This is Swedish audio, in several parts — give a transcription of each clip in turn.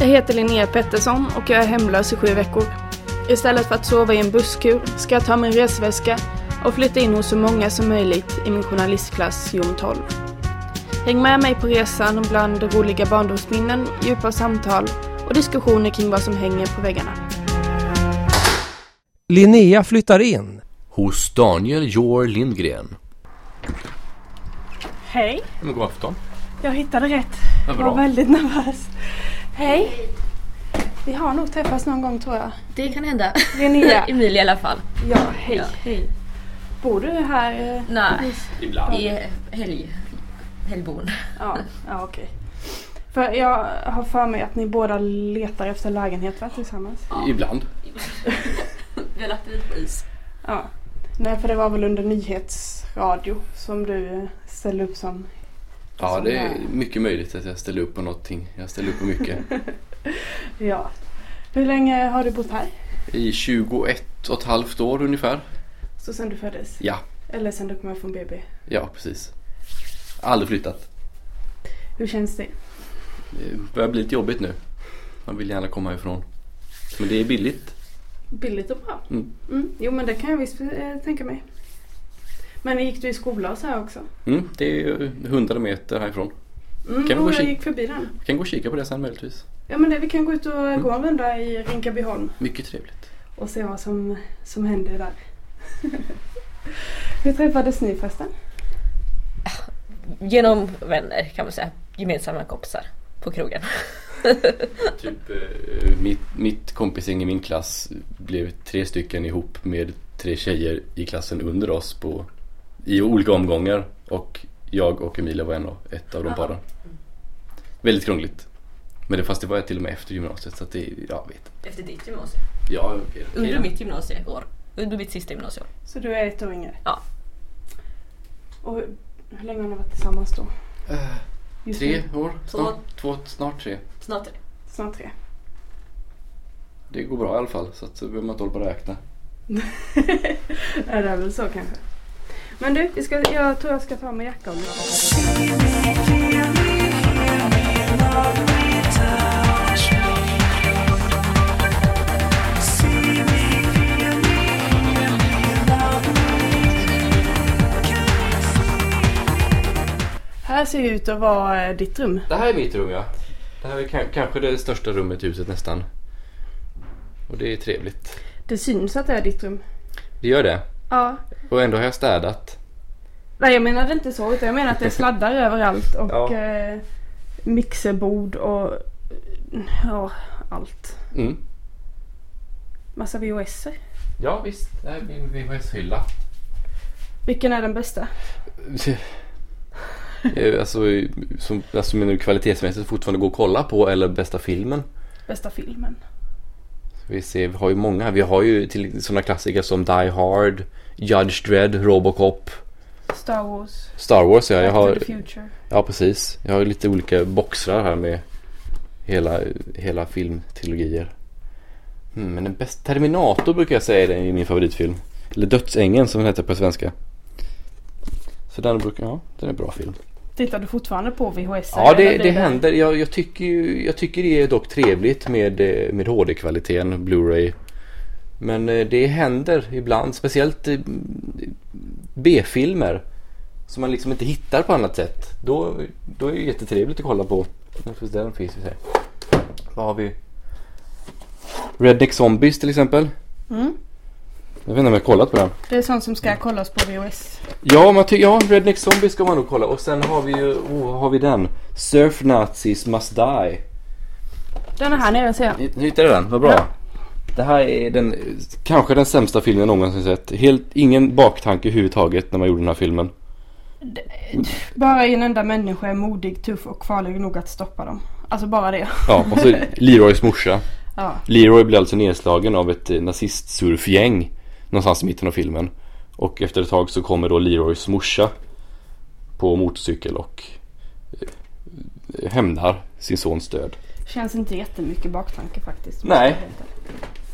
Jag heter Linnea Pettersson och jag är hemlös i sju veckor. Istället för att sova i en busskur ska jag ta min resväska och flytta in hos så många som möjligt i min journalistklass Jom 12. Häng med mig på resan bland roliga barndomsminnen, djupa samtal och diskussioner kring vad som hänger på väggarna. Linnea flyttar in. Hos Daniel Joar Lindgren. Hej, god afton. jag hittade rätt. Vad Jag var väldigt nervös. Hej! Vi har nog träffats någon gång tror jag. Det kan hända. Linnea. Emilia i alla fall. Ja, hej. Ja. hej. Bor du här? eh, Nej, Ibland. i helg, helgboende. Ja, ja okej. För jag har för mig att ni båda letar efter lägenhet va, tillsammans? Ibland. Vi har lagt det på is. Ja. Nej, för det var väl under nyhetsradio som du eh, ställde upp som... Ja, som det är mycket möjligt att jag ställer upp på någonting. Jag ställer upp på mycket. Ja. Hur länge har du bott här? I 21 och ett halvt år ungefär. Så sen du föddes? Ja, Eller sen du kom från BB? ja precis. Aldrig flyttat. Hur känns det? Det börjar bli lite jobbigt nu. Man vill gärna komma ifrån. Men det är billigt. Billigt och bra. Mm. Mm. Jo men det kan jag visst eh, tänka mig. Men gick du i skola så här också? Mm, det är ju 100 meter härifrån. Mm, Kan vi gå jo, och jag gick förbi den. Vi kan gå och kika på det sen möjligtvis. Ja men det, vi kan gå ut och Mm. gå en runda i Rinkabyholm Mycket trevligt. och se vad som, som händer där. Hur träffades ni förresten? Genom vänner kan man säga. Gemensamma kompisar på krogen. Typ eh, mitt, mitt kompisgäng i min klass blev tre stycken ihop med tre tjejer i klassen under oss på, i olika omgångar. Och jag och Emilia var en av, ett av de Ja. paren. Väldigt krångligt. Men det, fast det var jag till och med efter gymnasiet så att det, ja vet Efter ditt gymnasium. Ja, okej. okej Under då. mitt gymnasieår. Under mitt sista gymnasieår. Så du är ett år yngre? Ja. Och hur, hur länge har ni varit tillsammans då? Just tre nu? år? Snart, två, snart tre. Snart tre. Snart tre. Det går bra i alla fall så att så behöver man inte hålla på och räkna. ja, det är väl så kanske. Men du, vi ska, jag tror jag ska ta med jackan. Här ser ut att vara eh, ditt rum. Det här är mitt rum ja. Det här är ka- kanske det största rummet i huset nästan. Och det är trevligt. Det syns att det är ditt rum. Det gör det. Ja. Och ändå har jag städat. Nej jag menade inte så utan jag menar att det är sladdar överallt och Ja. eh, mixerbord och ja, allt. Mm. Massa VHSer. Ja visst, det här är min VHS-hylla. Vilken är den bästa? Eh, alltså, som, alltså menar du kvalitetsmässigt fortfarande gå och kolla på eller bästa filmen? Bästa filmen? Vi ser, vi har ju många. Vi har ju till sådana klassiker som Die Hard, Judge Dredd, Robocop, Star Wars? Star Wars. Ja, jag har, ja precis. Jag har lite olika boxar här med hela, hela filmtrilogier. Mm, men den bästa Terminator brukar jag säga är min favoritfilm. Eller Dödsängeln som den heter på svenska. Så den brukar, ja, den är en bra film. Tittar du fortfarande på VHS? Ja, det, det händer. Jag, jag, tycker ju, jag tycker det är dock trevligt med, eh, med HD-kvaliteten, Blu-ray. Men eh, det händer ibland, speciellt eh, B-filmer som man liksom inte hittar på annat sätt. Då, då är det jättetrevligt att kolla på. Den finns ju. Vad har vi? Redneck Zombies till exempel. Mm. Jag vet inte om jag har kollat på den. Det är sånt som ska kollas på VHS. Ja, man ty- ja, Redneck Zombies ska man nog kolla. Och sen har vi ju, oh, har vi den? Surf Nazis Must Die. Den är här nere ser jag. Hittade den, vad bra. Ja. Det här är den, kanske den sämsta filmen jag någonsin sett. Helt, ingen baktanke överhuvudtaget när man gjorde den här filmen. Bara en enda människa är modig, tuff och farlig nog att stoppa dem. Alltså bara det. Ja, och så Leroys morsa. Ja. Leroy blir alltså nedslagen av ett eh, nazistsurfgäng någonstans i mitten av filmen. Och efter ett tag så kommer då Leroys morsa på motorcykel och eh, hämnar sin sons död. Känns inte jättemycket baktanke faktiskt. Nej.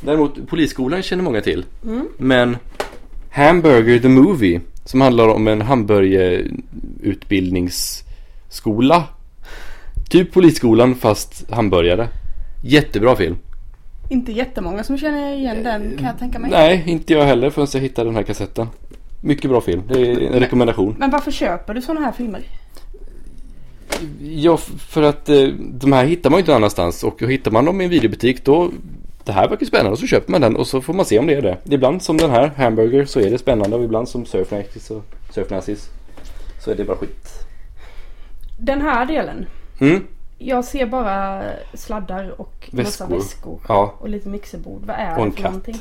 Däremot polisskolan känner många till. Mm. Men Hamburger the Movie som handlar om en hamburgerutbildningsskola. Typ polisskolan fast hamburgare. Jättebra film. Inte jättemånga som känner igen den kan jag tänka mig. Nej, inte jag heller förrän jag hittade den här kassetten. Mycket bra film. Det är en rekommendation. Men varför köper du sådana här filmer? Ja, för att eh, de här hittar man ju inte någon annanstans och hittar man dem i en videobutik då det här verkar spännande och så köper man den och så får man se om det är det. Ibland som den här, Hamburger, så är det spännande och ibland som Surf Nazis och Surf Nazis så är det bara skit. Den här delen. Mm. Jag ser bara sladdar och massa Väskor. väskor. Ja. Och lite mixerbord. Vad är Och en det för katt. någonting?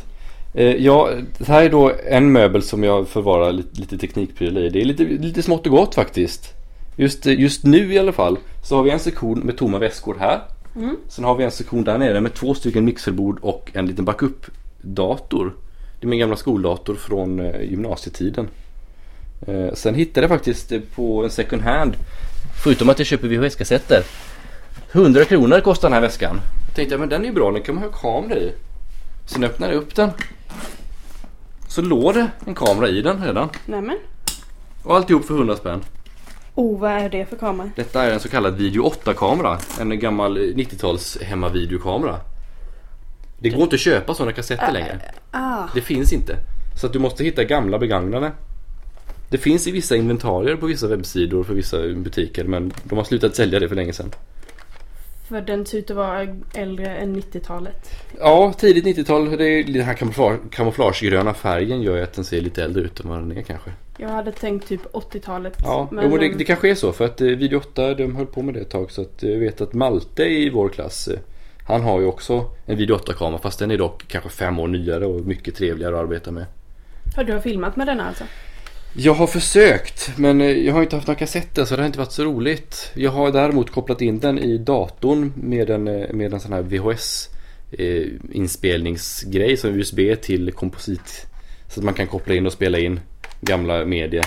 Eh, ja, det här är då en möbel som jag förvarar lite, lite teknikprylar i. Det är lite, lite smått och gott faktiskt. Just, eh, just nu i alla fall så har vi en sektion med tomma väskor här. Mm. Sen har vi en sektion där nere med två stycken mixerbord och en liten backup-dator. Det är min gamla skoldator från eh, gymnasietiden. Sen hittade jag faktiskt på en second hand, förutom att jag köper VHS-kassetter. 100 kronor kostar den här väskan. Jag tänkte, men den är ju bra, den kan man ha kamera i. Sen öppnade jag upp den. Så låg det en kamera i den redan. Nämen. Och alltihop för 100 spänn. Oh, vad är det för kamera? Detta är en så kallad Video 8-kamera. En gammal 90-tals hemmavideokamera. Det går inte att köpa sådana kassetter längre. Ah. Det finns inte. Så att du måste hitta gamla begagnade. Det finns i vissa inventarier på vissa webbsidor för vissa butiker men de har slutat sälja det för länge sedan. För den ser ut att vara äldre än 90-talet. Ja, tidigt 90-tal. Det är den här kamouflage, kamouflagegröna färgen gör ju att den ser lite äldre ut än vad den är kanske. Jag hade tänkt typ 80-talet. Ja, men, jo, det, det kanske är så för att eh, Video 8 de höll på med det ett tag så att eh, jag vet att Malte i vår klass eh, han har ju också en Video 8-kamera fast den är dock kanske fem år nyare och mycket trevligare att arbeta med. Har du har filmat med den alltså? Jag har försökt men eh, jag har inte haft några kassetter så det har inte varit så roligt. Jag har däremot kopplat in den i datorn med en, eh, med en sån här VHS-inspelningsgrej eh, som USB till komposit. Så att man kan koppla in och spela in gamla medier.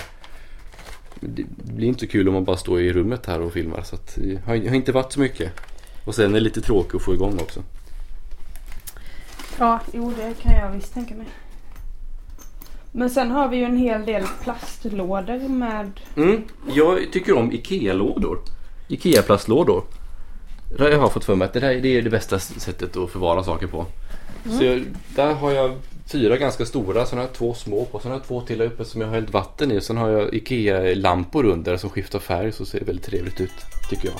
Det blir inte så kul om man bara står i rummet här och filmar så att det har, har inte varit så mycket. Och sen är det lite tråkigt att få igång också. Ja, jo det kan jag visst tänka mig. Men sen har vi ju en hel del plastlådor med... Mm, jag tycker om IKEA-lådor. IKEA-plastlådor. Det har jag fått för mig att det, där, det är det bästa sättet att förvara saker på. Så jag, där har jag fyra ganska stora, sen har jag två små på, sen har jag två till där uppe som jag har hällt vatten i och sen har jag IKEA-lampor under som skiftar färg så ser det väldigt trevligt ut, tycker jag.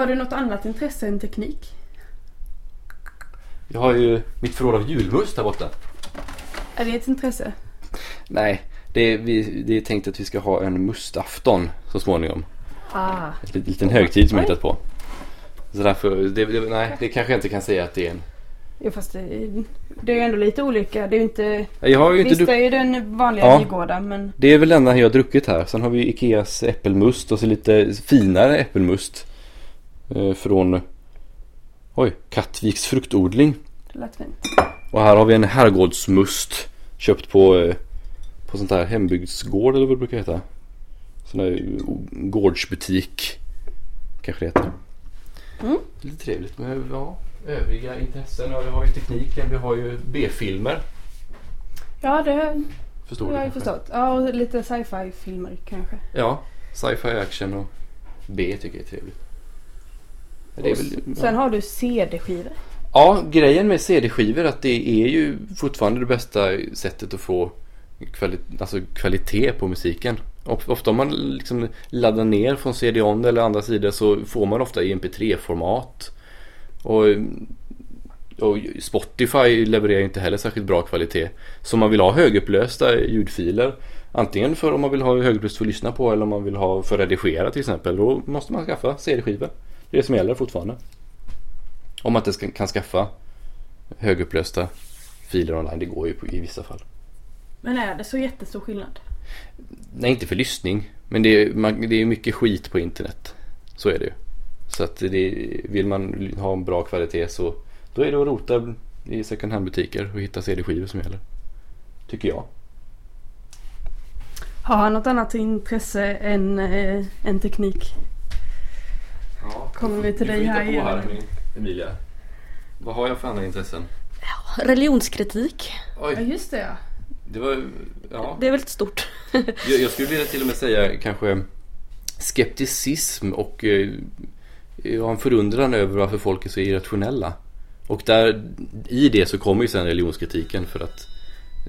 Har du något annat intresse än teknik? Jag har ju mitt förråd av julmust här borta. Är det ett intresse? Nej, det är, vi, det är tänkt att vi ska ha en mustafton så småningom. Ah. En liten, högtid som jag hittat på. Så därför, det, det, nej, det kanske jag inte kan säga att det är en Jo fast det, det är ju ändå lite olika. Det är ju inte... Jag har ju inte Visst druckit. det är ju den vanliga Ja. Men... Det är väl den enda jag har druckit här. Sen har vi Ikeas äppelmust och så lite finare äppelmust. Eh, från Oj, Kattviks fruktodling. Det lät fint. Och här har vi en herrgårdsmust. Köpt på, eh, på sånt här hembygdsgård eller vad det brukar heta. Sån där eh, gårdsbutik. Kanske det heter. Mm. Lite trevligt. Men ja, övriga intressen. Ja, vi har ju tekniken. Vi har ju B-filmer. Ja det Förstår har jag ju kanske? förstått. Ja och lite sci-fi filmer kanske. Ja, sci-fi action och B tycker jag är trevligt. Väl, Sen har du CD-skivor. ja, grejen med CD-skivor är att det är ju fortfarande det bästa sättet att få kvali- alltså kvalitet på musiken. Of- Ofta om man liksom laddar ner från CD-ON eller andra sidor så får man ofta i MP3-format. Och, och Spotify levererar inte heller särskilt bra kvalitet. Så man vill ha högupplösta ljudfiler Antingen för om man vill ha högupplöst för att lyssna på eller om man vill ha för att redigera till exempel. Då måste man skaffa CD-skivor. Det är det som gäller fortfarande. Om man inte kan skaffa högupplösta filer online. Det går ju på, i vissa fall. Men är det så jättestor skillnad? Nej, inte för lyssning. Men det är, man, det är mycket skit på internet. Så är det ju. Så att det, vill man ha en bra kvalitet så då är det att rota i second hand butiker och hitta CD-skivor som gäller. Tycker jag. Har han något annat intresse än, eh, än teknik? Ja, Kommer vi till dig här igen. här, Emilia. Vad har jag för andra intressen? religionskritik. Ja, Oj, just det ja. det var... Ja. Det är väldigt stort. Jag, jag skulle vilja till och med säga kanske skepticism och eh, jag har en förundran över varför folk är så irrationella. Och där, i det så kommer ju sen religionskritiken för att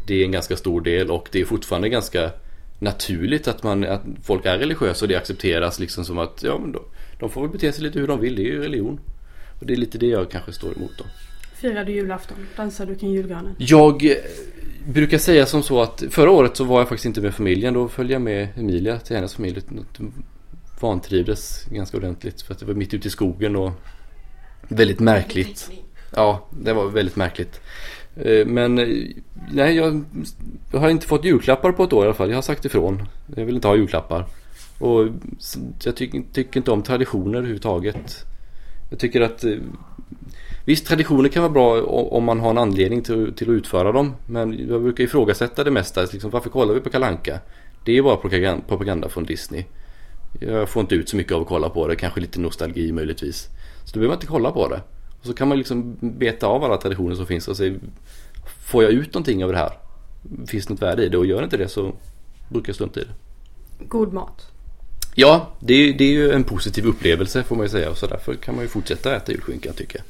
det är en ganska stor del och det är fortfarande ganska naturligt att, man, att folk är religiösa och det accepteras liksom som att ja, men då, de får väl bete sig lite hur de vill, det är ju religion. Och det är lite det jag kanske står emot då. Firar du julafton? Dansar du kring julgranen? Jag eh, brukar säga som så att förra året så var jag faktiskt inte med familjen. Då följde jag med Emilia till hennes familj. Vantrivdes ganska ordentligt för att det var mitt ute i skogen och väldigt märkligt. Ja, det var väldigt märkligt. Eh, Men eh, nej, jag, jag har inte fått julklappar på ett år i alla fall. Jag har sagt ifrån. Jag vill inte ha julklappar. Och jag tycker, tyck inte om traditioner överhuvudtaget. Jag tycker att eh, Visst, traditioner kan vara bra om man har en anledning till, till att utföra dem. Men jag brukar ifrågasätta det mesta. Liksom, varför kollar vi på Kalanka? Det är bara propaganda, från Disney. Jag får inte ut så mycket av att kolla på det. Kanske lite nostalgi möjligtvis. Så då behöver man inte kolla på det. Och så kan man liksom beta av alla traditioner som finns och se Får jag ut någonting av det här? Finns det något värde i det? Och gör inte det så brukar jag strunta i det. God mat. Ja, det är, det är ju en positiv upplevelse får man ju säga. Och så därför kan man ju fortsätta äta julskinka tycker jag.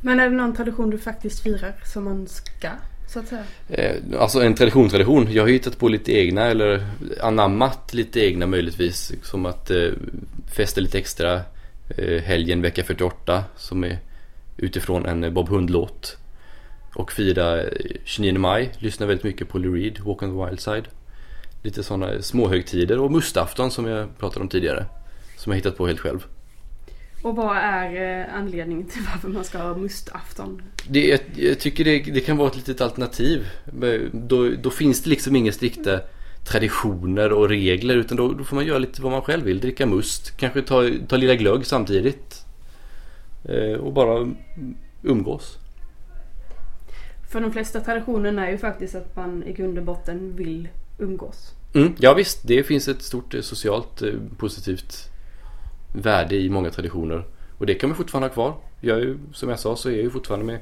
Men är det någon tradition du faktiskt firar som man ska, så att säga? Eh, Alltså en tradition, tradition. Jag har hittat på lite egna eller anammat lite egna möjligtvis. Som att eh, festa lite extra eh, helgen vecka 48 som är utifrån en eh, Bob Hund-låt. Och fira eh, 29 maj, lyssna väldigt mycket på Lou Reed, Walk on the Wild Side. Lite sådana småhögtider och mustafton som jag pratade om tidigare. Som jag hittat på helt själv. Och vad är eh, anledningen till varför man ska ha mustafton? Det, jag, jag tycker det, det kan vara ett litet alternativ. Då, då finns det liksom inga strikta traditioner och regler utan då, då får man göra lite vad man själv vill. Dricka must, kanske ta, ta lilla glögg samtidigt. Eh, och bara umgås. För de flesta traditionerna är ju faktiskt att man i grund och botten vill umgås. Mm, ja visst, det finns ett stort eh, socialt eh, positivt värde i många traditioner. Och det kan man fortfarande ha kvar. Jag ju, som jag sa så är jag ju fortfarande med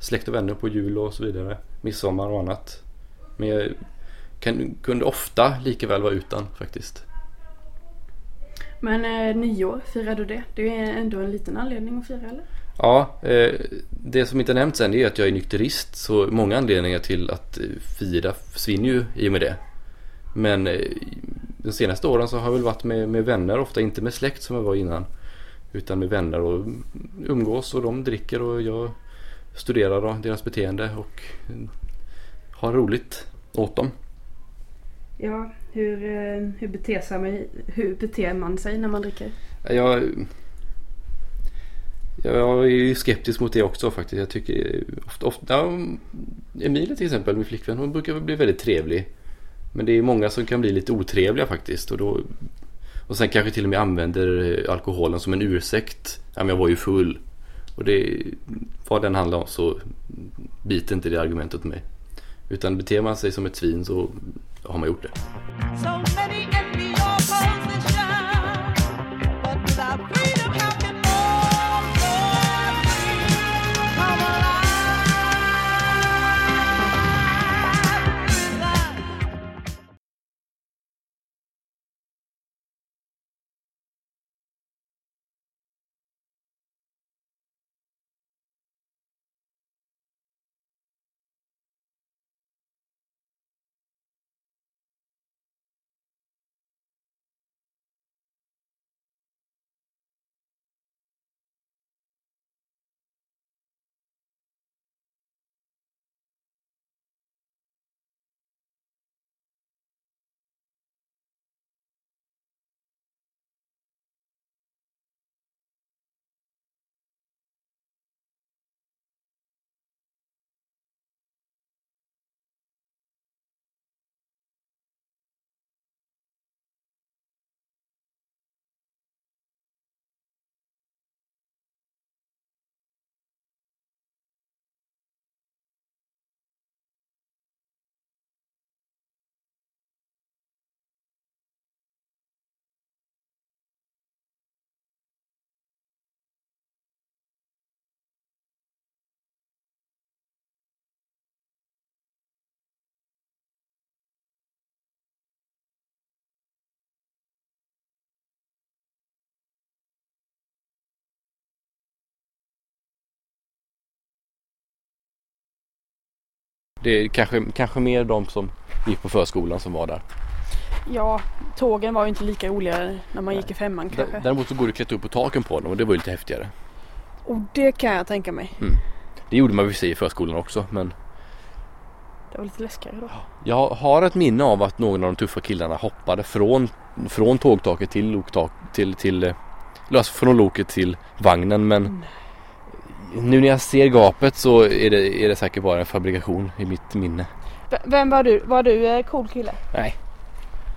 släkt och vänner på jul och så vidare. Midsommar och annat. Men jag kan, kunde ofta lika väl vara utan faktiskt. Men eh, nyår, firar du det? Det är ändå en liten anledning att fira eller? Ja, eh, det som inte nämnts än är att jag är nykterist. Så många anledningar till att eh, fira försvinner ju i och med det. Men eh, de senaste åren så har jag väl varit med, med vänner, ofta inte med släkt som jag var innan. Utan med vänner och umgås och de dricker och jag studerar deras beteende och eh, har roligt åt dem. Ja, hur, eh, hur, beter sig, man- hur beter man sig när man dricker? Jag, jag är skeptisk mot det också faktiskt. Jag tycker ofta, ofta Emilia till exempel, min flickvän, hon brukar bli väldigt trevlig. Men det är många som kan bli lite otrevliga faktiskt. Och, då, och sen kanske till och med använder eh, alkoholen som en ursäkt. Ja, men jag var ju full. Och det, vad den handlar om så biter inte det argumentet mig. Utan beter man sig som ett svin så har man gjort det. Det är kanske, kanske mer de som gick på förskolan som var där. Ja, tågen var ju inte lika roliga när man gick i femman D- kanske. Däremot så går det att klättra upp på taken på dem och det var ju lite häftigare. Och det kan jag tänka mig. Det gjorde man visst i förskolan också men Det var lite läskigare då. jag har ett minne av att någon av de tuffa killarna hoppade från, från tågtaket till loktak till, till alltså från loket till vagnen men nu när jag ser gapet så är det, är det säkert bara en fabrikation i mitt minne. V- Vem var du? Var du eh, cool kille? Nej.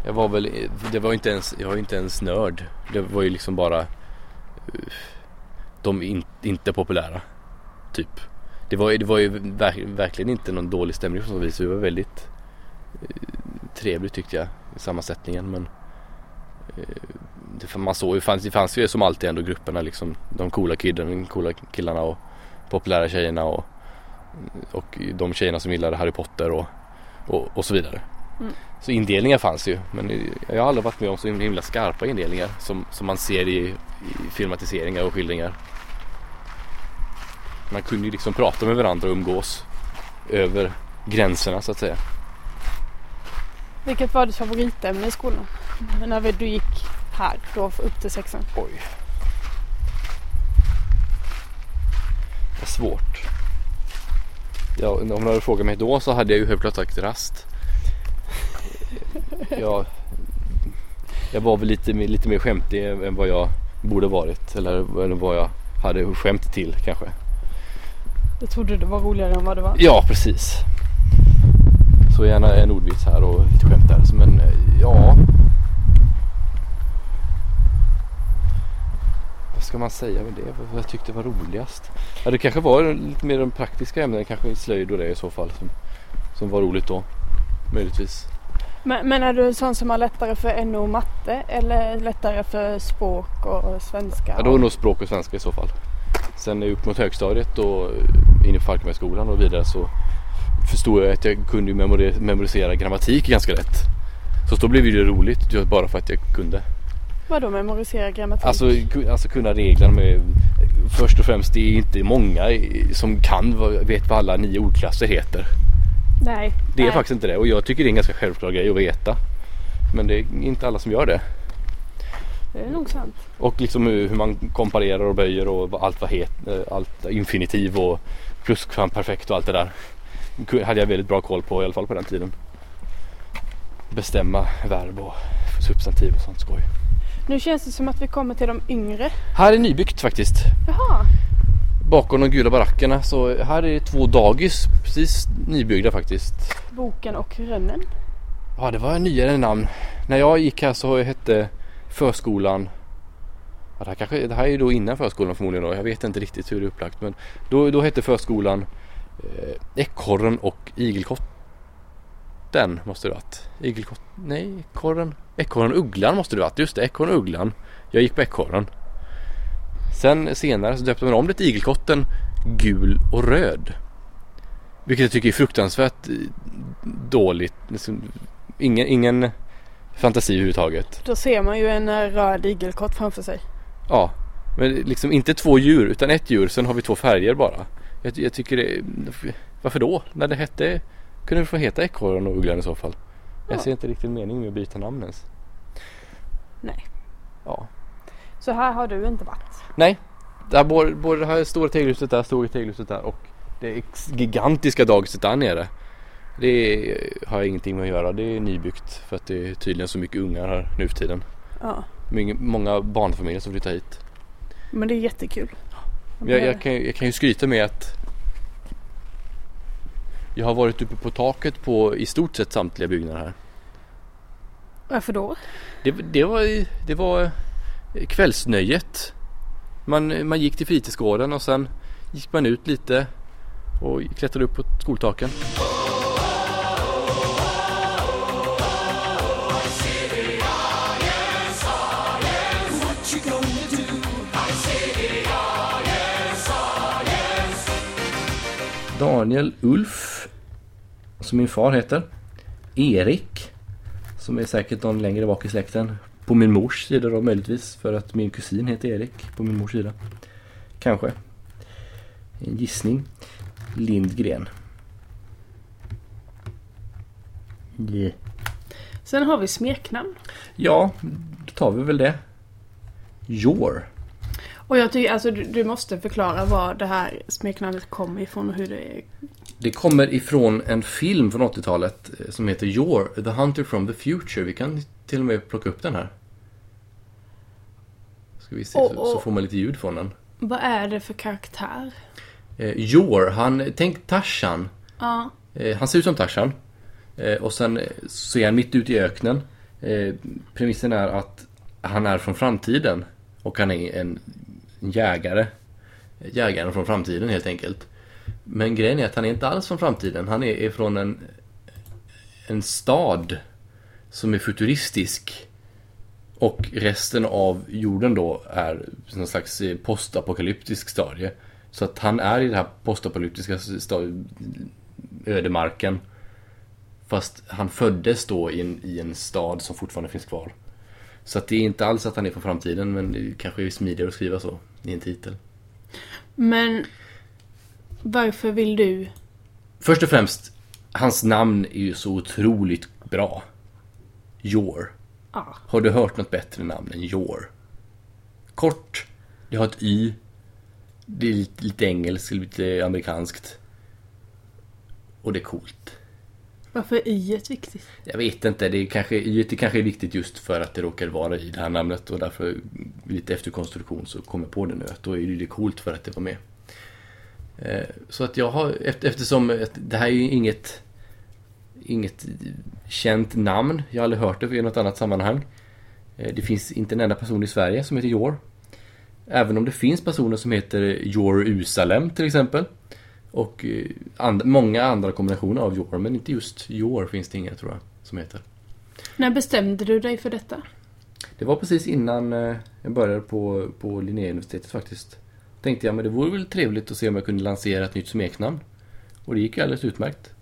Jag var väl, det var inte ens, jag var inte ens nörd. Det var ju liksom bara de in, inte populära. Typ. Det var, det var ju verk, verkligen inte någon dålig stämning på så vis. Det var väldigt eh, trevligt tyckte jag i sammansättningen men eh, det, man såg ju, fanns, det fanns ju som alltid ändå grupperna liksom de coola kidden, de coola killarna och populära tjejerna och, och de tjejerna som gillade Harry Potter och, och, och så vidare. Så indelningar fanns ju men jag har aldrig varit med om så himla skarpa indelningar som, som man ser i, i filmatiseringar och skildringar. Man kunde ju liksom prata med varandra och umgås över gränserna så att säga. Vilket var ditt favoritämne i skolan? När du gick här då upp till sexan. Oj. Svårt. Ja, om du hade frågat mig då så hade jag ju helt klart sagt rast. Jag, jag var väl lite, mer- lite mer skämtig än vad jag borde varit. Eller, eller vad jag hade skämt till kanske. Jag trodde det var roligare än vad det var. Ja, precis. Så gärna en ordvits här och lite skämt där. Men eh, ja. Vad ska man säga med det? Vad jag tyckte var roligast? Ja, det kanske var lite mer de praktiska ämnena. Kanske slöjd och det i så fall. Som, som var roligt då. Möjligtvis. Men, men är du en sån som har lättare för NO och matte eller lättare för språk och svenska? Ja, då är nog språk och svenska i så fall. Sen upp mot högstadiet och eh, in i Falkenbergsskolan och vidare så förstod jag att jag kunde memorisera grammatik ganska lätt. Så då blev det roligt bara för att jag kunde. Vadå memorisera grammatik? Alltså, alltså kunna reglerna med Först och främst det är inte många som kan vet vad alla nio ordklasser heter. Nej. Det är nej. faktiskt inte det och jag tycker det är en ganska självklar grej att veta. Men det är inte alla som gör det. Det är nog sant. Och liksom hur, hur man komparerar och böjer och allt vad heter, allt infinitiv och plusquamperfekt och allt det där. Ku- Hade jag väldigt bra koll på i alla fall på den tiden. Bestämma verb och substantiv och sånt skoj. Nu känns det som att vi kommer till de yngre. Här är nybyggt faktiskt. Jaha. Bakom de gula barackerna så här är två dagis precis nybyggda faktiskt. Boken och Rönnen. Ja det var nyare namn. När jag gick här så hette förskolan ja, det, här kanske, det här är ju då innan förskolan förmodligen då. Jag vet inte riktigt hur det är upplagt men då, då hette förskolan eh, Ekorren och Igelkotten måste det varit. Igelkott, nej Ekorren, Ekorren Ugglan måste det varit. Just det, Ekorren Ugglan. Jag gick på Ekorren. Sen senare så döpte man om det till Igelkotten Gul och Röd. Vilket jag tycker är fruktansvärt eh, dåligt. Liksom, ingen, ingen fantasi överhuvudtaget. Då ser man ju en eh, röd igelkott framför sig. Ja, men liksom inte två djur utan ett djur. Sen har vi två färger bara. Jag, jag tycker det, varför då? När det hette, kunde det få heta ekorren och ugglan i så fall. Jag Ja. ser inte riktigt mening med att byta namn ens. Nej. Ja. Så här har du inte varit. Nej, där både, både det här stora tegelhuset där, stora tegelhuset där och det gigantiska dagiset där nere. Det har jag ingenting med att göra. Det är nybyggt för att det är tydligen så mycket ungar här nu för tiden. Ja. Många- barnfamiljer som flyttar hit. Men det är jättekul. Jag, jag, kan, jag kan ju skryta med att jag har varit uppe på taket på i stort sett samtliga byggnader här. Varför då? Det, det, var, det var kvällsnöjet. Man, man gick till fritidsgården och sen gick man ut lite och klättrade upp på skoltaken. Daniel Ulf, som min far heter. Erik, som är säkert någon längre bak i släkten. På min mors sida då möjligtvis, för att min kusin heter Erik på min mors sida. Kanske. En gissning. Lindgren. Sen har vi smeknamn. Ja, då tar vi väl det. Your. Och jag tycker alltså du, du måste förklara var det här smeknamnet kommer ifrån och hur det är. Det kommer ifrån en film från 80-talet eh, som heter Your, The Hunter from the Future. Vi kan till och med plocka upp den här. Ska vi se, Och- så, så får man lite ljud från den. Vad är det för karaktär? Eh, Your, han, tänk Tarzan. Ja. Eh, han ser ut som Tarzan. Eh, och sen eh, så är han mitt ute i öknen. Eh, premissen är att han är från framtiden. Och han är en, en jägare. Jägaren från framtiden helt enkelt. Men grejen är att han är inte alls från framtiden. Han är, från en, en stad som är futuristisk. Och resten av jorden då är någon slags eh, postapokalyptisk stadie. Så att han är i den här postapokalyptiska ödemarken. Fast han föddes då i en, i en stad som fortfarande finns kvar. Så att det är inte alls att han är från framtiden men det kanske är smidigare att skriva så i en titel. Men varför vill du? Först och främst, hans namn är ju så otroligt bra. Your. Ja. Har du hört något bättre namn än Your? Kort, det har ett Y. Det är lite, lite engelskt, lite amerikanskt. Och det är coolt. Varför är y ett viktigt? Jag vet inte, det är kanske, Y det kanske är viktigt just för att det råkar vara i det här namnet och därför lite efter konstruktion så kommer jag på det nu att då är det coolt för att det var med. Eh, Så att jag har, efter- eftersom det här är ju inget Inget känt namn, jag har aldrig hört det i något annat sammanhang. Eh, Det finns inte en enda person i Sverige som heter Jor. Även om det finns personer som heter Jerusalem till exempel. Och eh, and- många andra kombinationer av Jor, men inte just Jor finns det inga tror jag som heter. När bestämde du dig för detta? Det var precis innan jag började på, på Linnéuniversitetet faktiskt. Tänkte jag, men det vore väl trevligt att se om jag kunde lansera ett nytt smeknamn. Och det gick ju alldeles utmärkt.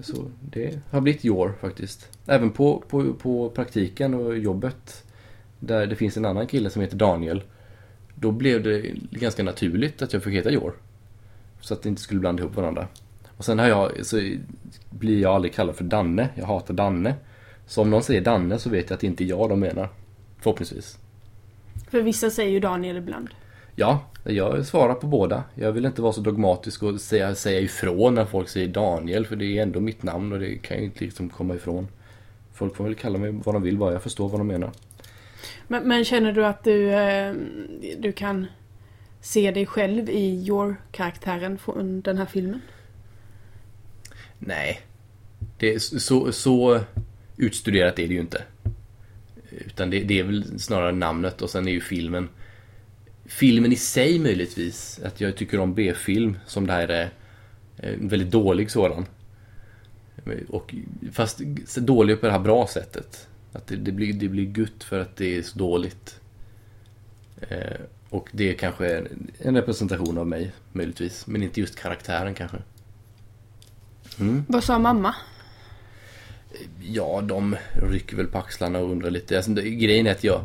Så det har blivit Your faktiskt. Även på, på, på praktiken och jobbet. Där det finns en annan kille som heter Daniel. Då blev det ganska naturligt att jag fick heta Your. Så att det inte skulle blanda ihop varandra. Och sen har jag, så blir jag aldrig kallad för Danne. Jag hatar Danne. Så om någon säger Danne så vet jag att det inte är jag de menar. Förhoppningsvis. För vissa säger ju Daniel ibland. Ja, jag svarar på båda. Jag vill inte vara så dogmatisk och säga, säga ifrån när folk säger Daniel. För det är ändå mitt namn och det kan jag inte liksom komma ifrån. Folk får väl kalla mig vad de vill bara jag förstår vad de menar. Men, men känner du att du, eh, du kan se dig själv i your-karaktären från den här filmen? Nej. Det är så, så utstuderat är det ju inte. Utan det, det är väl snarare namnet och sen är ju filmen. Filmen i sig möjligtvis. Att jag tycker om B-film som det här är. En väldigt dålig sådan. Och, fast dålig på det här bra sättet. Att det, det, blir, det blir gutt för att det är så dåligt. Eh, och det är kanske en, en representation av mig möjligtvis. Men inte just karaktären kanske. Mm. Vad sa mamma? Ja, de rycker väl på axlarna och undrar lite. Alltså, grejen är att jag,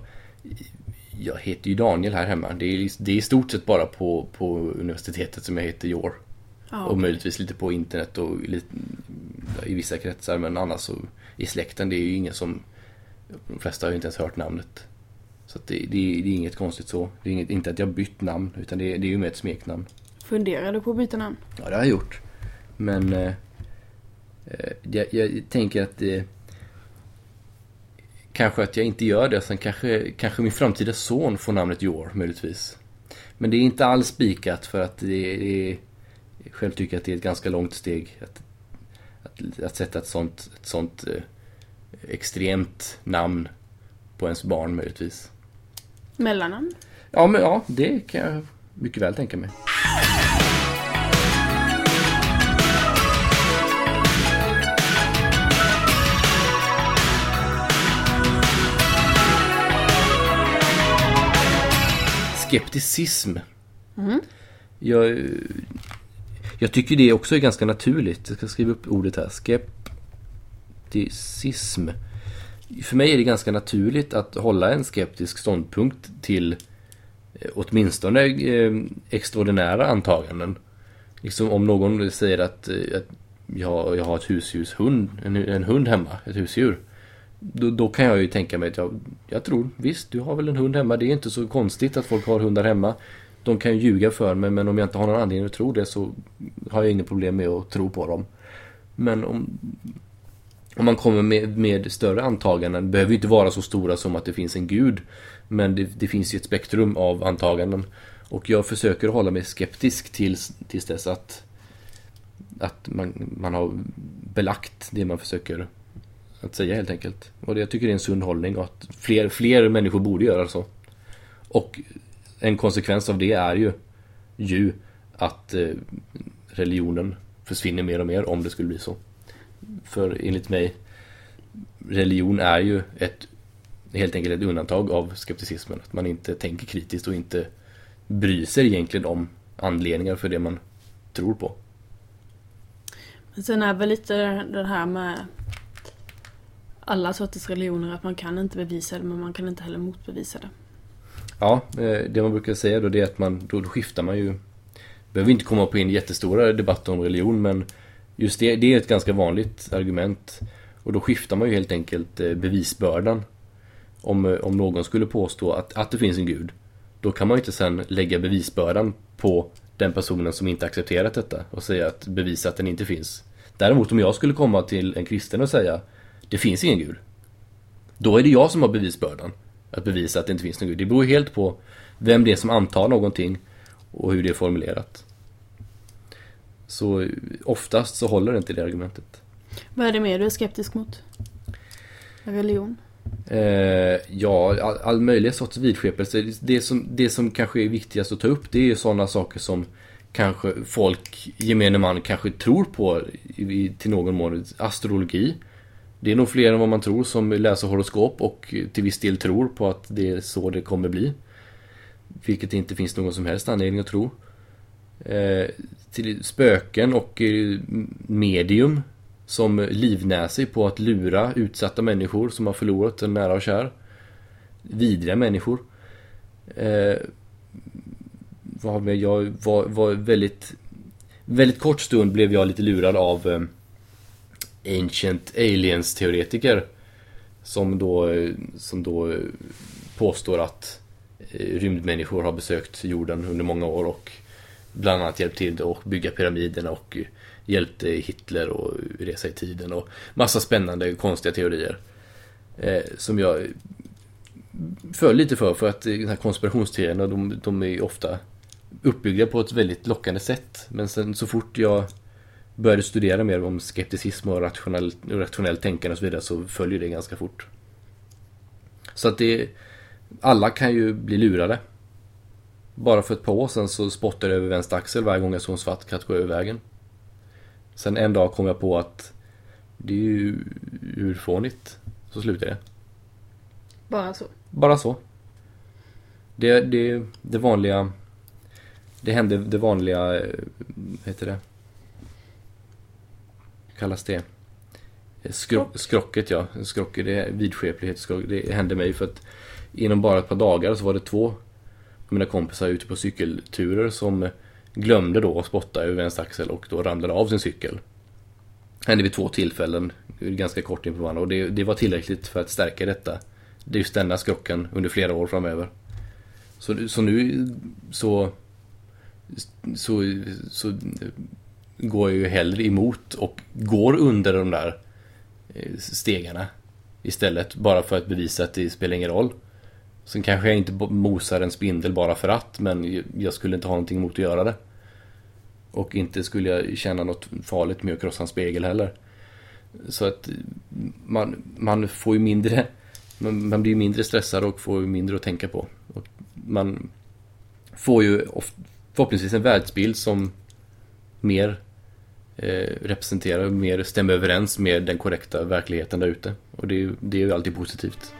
jag heter ju Daniel här hemma. Det är, det är i stort sett bara på, på universitetet som jag heter Jor. Ja, Och möjligtvis lite på internet och lite, i vissa kretsar. Men annars så i släkten, det är ju ingen som... De flesta har ju inte ens hört namnet. Så det, det, är, det är inget konstigt så. Det är inget, inte att jag bytt namn, utan det, det är ju med ett smeknamn. Funderar du på att byta namn? Ja, det har jag gjort. Men eh, jag, jag tänker att eh, kanske att jag inte gör det. Sen kanske, kanske min framtida son får namnet Jor, möjligtvis. Men det är inte alls spikat för att det, det är... Själv tycker jag att det är ett ganska långt steg att, att, att sätta ett sånt, ett sånt eh, extremt namn på ens barn möjligtvis. Mellannamn? Ja, men ja, det kan jag mycket väl tänka mig. Skepticism. Jag, jag tycker det också är ganska naturligt. Jag ska skriva upp ordet här. Skepticism. För mig är det ganska naturligt att hålla en skeptisk ståndpunkt till eh, åtminstone eh, extraordinära antaganden. Liksom om någon säger att, eh, att jag, jag har ett husdjurshund, en, en hund hemma, ett husdjur. Då, då kan jag ju tänka mig att jag, jag tror visst, du har väl en hund hemma. Det är inte så konstigt att folk har hundar hemma. De kan ju ljuga för mig men om jag inte har någon anledning att tro det så har jag inga problem med att tro på dem. Men om, om man kommer med, med större antaganden, det behöver ju inte vara så stora som att det finns en gud. Men det, det finns ju ett spektrum av antaganden. Och jag försöker hålla mig skeptisk tills, tills dess att, att man, man har belagt det man försöker att säga helt enkelt. Och det, jag tycker det är en sund hållning och att fler, fler människor borde göra så. Och en konsekvens av det är ju, ju att eh, religionen försvinner mer och mer om det skulle bli så. För enligt mig, religion är ju ett helt enkelt ett undantag av skepticismen. Att man inte tänker kritiskt och inte bryr sig egentligen om anledningar för det man tror på. Men sen är väl lite det här med alla sorters religioner att man kan inte bevisa det men man kan inte heller motbevisa det. Ja, eh, det man brukar säga då det är att man, då skiftar man ju. Behöver inte komma på en jättestora debatt om religion men Just det, det är ett ganska vanligt argument. Och då skiftar man ju helt enkelt eh, bevisbördan. Om, eh, om någon skulle påstå att, att det finns en gud Då kan man ju inte sen lägga bevisbördan på den personen som inte accepterat detta och säga att bevisa att den inte finns. Däremot om jag skulle komma till en kristen och säga det finns ingen gud Då är det jag som har bevisbördan Att bevisa att det inte finns någon gud Det beror helt på vem det är som antar någonting och hur det är formulerat. Så oftast så håller inte det argumentet. Vad är det mer du är skeptisk mot? Religion? Eh, ja, all, all möjliga sorts vidskepelse. Det som, det som kanske är viktigast att ta upp det är ju sådana saker som kanske folk, gemene man, kanske tror på i, till någon mån. Astrologi. Det är nog fler än vad man tror som läser horoskop och till viss del tror på att det är så det kommer bli. Vilket det inte finns någon som helst anledning att tro. Eh, till spöken och eh, medium som livnär sig på att lura utsatta människor som har förlorat en nära och kär. Vidriga människor. Eh, vad jag var, var väldigt Väldigt kort stund blev jag lite lurad av eh, Ancient Aliens teoretiker Som då, som då påstår att eh, rymdmänniskor har besökt jorden under många år och bland annat hjälpt till att bygga pyramiderna och hjälpte Hitler att resa i tiden och massa spännande konstiga teorier. Eh, som jag föll lite för, för att de här konspirationsteorierna de, de är ju ofta uppbyggda på ett väldigt lockande sätt. Men sen så fort jag började studera mer om skepticism och rationell, rationellt tänkande och så vidare så följer det ganska fort. Så att det, alla kan ju bli lurade. Bara för ett par år sedan så spottade jag över vänster axel varje gång jag såg en svart katt gå över vägen. Sen en dag kom jag på att det är ju urfånigt. Så slutade det. Bara så. Bara så. Det, det, det vanliga Det hände det vanliga eh, Vad heter det? Kallas det? Skro, skrocket ja. Skrocket, det är vidskeplighet. Det hände mig för att Inom bara ett par dagar så var det två av mina kompisar ute på cykelturer som glömde då att spotta över vänster axel och då ramlade av sin cykel. Hände vid två tillfällen, ganska kort in på varandra och det, det var tillräckligt för att stärka detta. Det är just denna skrocken under flera år framöver. Så, så nu så, så, så går jag ju hellre emot och går under de där eh, stegarna istället. Bara för att bevisa att det spelar ingen roll. Sen kanske jag inte mosar en spindel bara för att, men jag skulle inte ha någonting emot att göra det. Och inte skulle jag känna något farligt med att krossa en spegel heller. Så att eh, man, man får ju mindre, man, man blir mindre stressad och får mindre att tänka på. Och man får ju förhoppningsvis en världsbild som mer Eh, representerar, mer stämmer överens med den korrekta verkligheten där ute. Och det, är ju- det är ju alltid positivt.